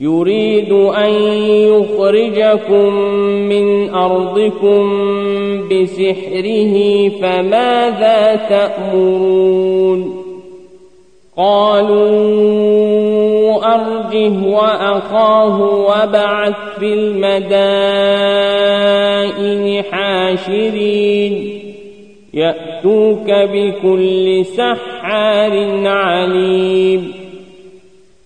يريد أن يخرجكم من أرضكم بسحره فماذا تأمرون؟ قالوا أرجه وأخاه وبعث في المدائن حاشرين. يأتوك بكل سحار عليم.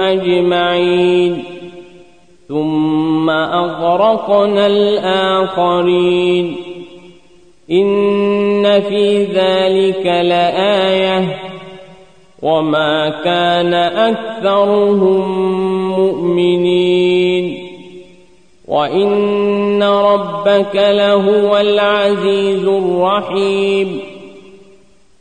أجمعين. ثم أغرقنا الآخرين. إن في ذلك لآية. وما كان أكثرهم مؤمنين. وإن ربك لهو العزيز الرحيم.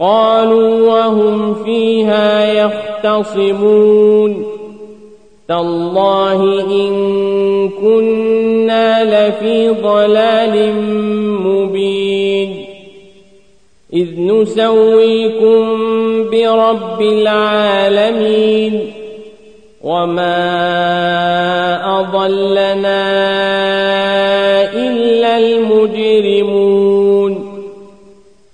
قالوا وهم فيها يختصمون. تالله إن كنا لفي ضلال مبين. إذ نسويكم برب العالمين. وما أضلنا إلا المجرمون.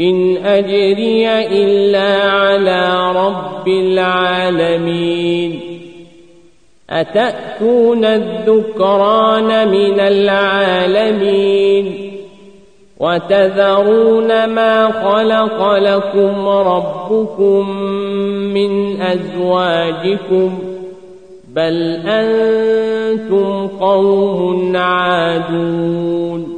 إن أجري إلا على رب العالمين. أتأتون الذكران من العالمين؟ وتذرون ما خلق لكم ربكم من أزواجكم؟ بل أنتم قوم عادون.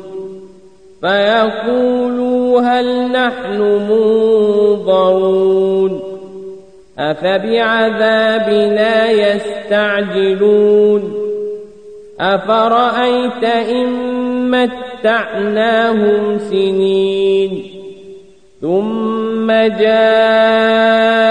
فيقولوا هل نحن منظرون أفبعذابنا يستعجلون أفرأيت إن متعناهم سنين ثم جاءهم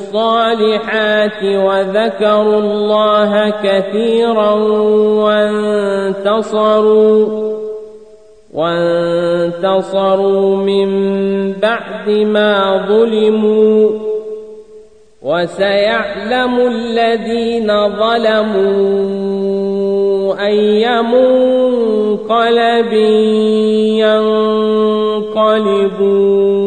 الصالحات وذكروا الله كثيرا وانتصروا وانتصروا من بعد ما ظلموا. وسيعلم الذين ظلموا أي منقلب ينقلبون